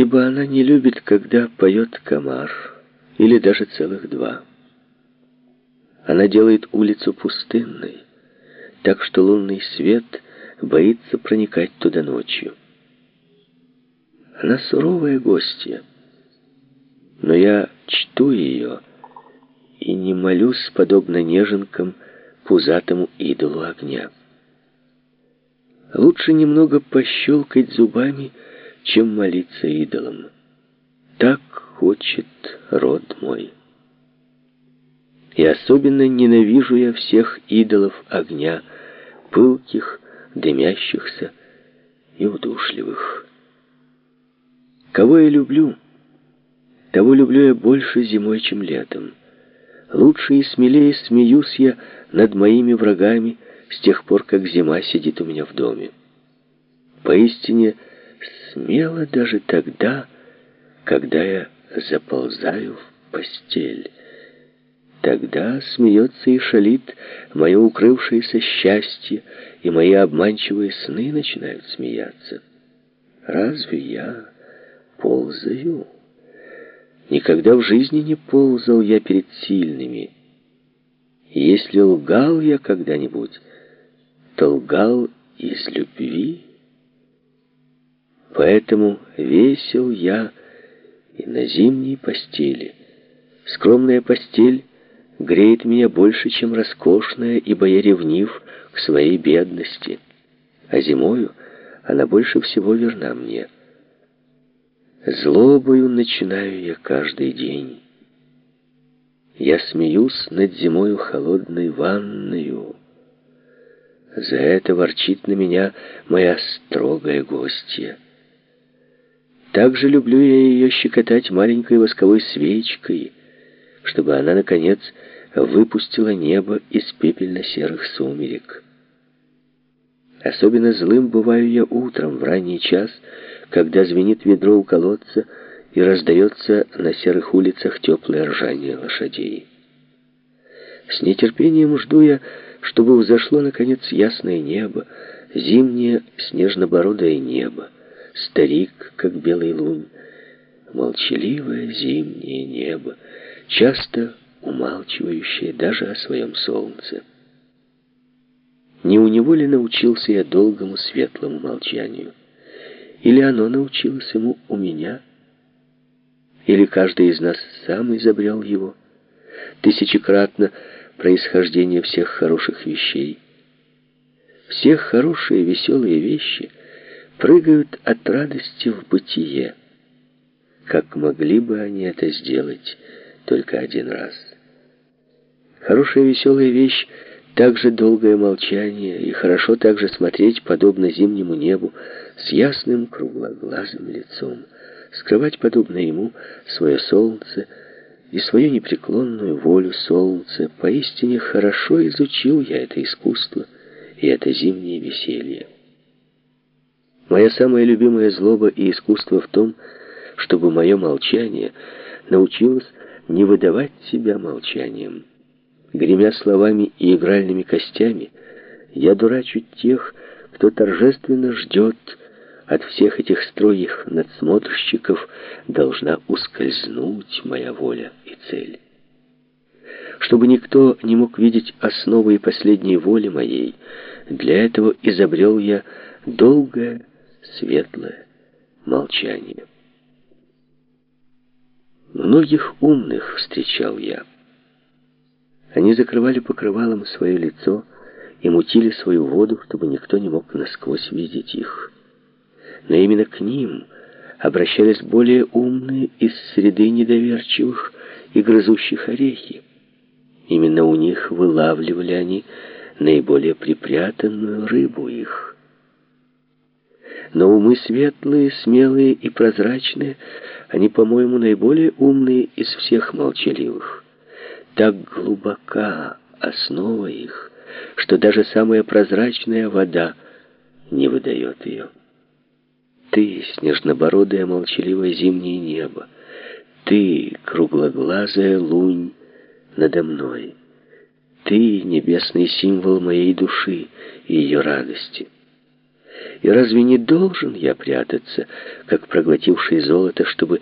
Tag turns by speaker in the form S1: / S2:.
S1: ибо она не любит, когда поет комар, или даже целых два. Она делает улицу пустынной, так что лунный свет боится проникать туда ночью. Она суровая гостья, но я чту ее и не молюсь, подобно неженкам, пузатому идолу огня. Лучше немного пощелкать зубами, чем молиться идолам. Так хочет род мой. И особенно ненавижу я всех идолов огня, пылких, дымящихся и удушливых. Кого я люблю, того люблю я больше зимой, чем летом. Лучше и смелее смеюсь я над моими врагами с тех пор, как зима сидит у меня в доме. Поистине, смело даже тогда, когда я заползаю в постель. Тогда смеется и шалит мое укрывшееся счастье, и мои обманчивые сны начинают смеяться. Разве я ползаю? Никогда в жизни не ползал я перед сильными. Если лгал я когда-нибудь, то лгал из любви. Поэтому весел я и на зимней постели. Скромная постель греет меня больше, чем роскошная, ибо я ревнив к своей бедности. А зимою она больше всего верна мне. Злобою начинаю я каждый день. Я смеюсь над зимою холодной ванною. За это ворчит на меня моя строгая гостья. Также люблю я ее щекотать маленькой восковой свечкой, чтобы она, наконец, выпустила небо из пепельно-серых сумерек. Особенно злым бываю я утром, в ранний час, когда звенит ведро у колодца и раздается на серых улицах теплое ржание лошадей. С нетерпением жду я, чтобы взошло, наконец, ясное небо, зимнее снежно-бородое небо, старик, как белый лунь, молчаливое зимнее небо, часто умалчивающее даже о своем солнце. Не у него ли научился я долгому светлому молчанию? Или оно научилось ему у меня? Или каждый из нас сам изобрел его? Тысячекратно происхождение всех хороших вещей. Все хорошие, веселые вещи прыгают от радости в бытие. Как могли бы они это сделать только один раз? Хорошая, веселая вещь также долгое молчание, и хорошо также смотреть, подобно зимнему небу, с ясным круглоглазым лицом, скрывать, подобно ему, свое солнце и свою непреклонную волю солнца. Поистине хорошо изучил я это искусство и это зимнее веселье. Моя самая любимая злоба и искусство в том, чтобы мое молчание научилось не выдавать себя молчанием. Гремя словами и игральными костями, я дурачу тех, кто торжественно ждет от всех этих строгих надсмотрщиков должна ускользнуть моя воля и цель. Чтобы никто не мог видеть основы и последней воли моей, для этого изобрел я долгое, светлое молчание. Многих умных встречал я. Они закрывали покрывалом свое лицо и мутили свою воду, чтобы никто не мог насквозь видеть их. Но именно к ним обращались более умные из среды недоверчивых и грызущих орехи. Именно у них вылавливали они наиболее припрятанную рыбу их. Но умы светлые, смелые и прозрачные, они, по-моему, наиболее умные из всех молчаливых. Так глубока основа их, что даже самая прозрачная вода не выдает ее. Ты, снежнобородое молчаливое зимнее небо, ты, круглоглазая лунь надо мной, ты, небесный символ моей души и ее радости. И разве не должен я прятаться, как проглотивший золото, чтобы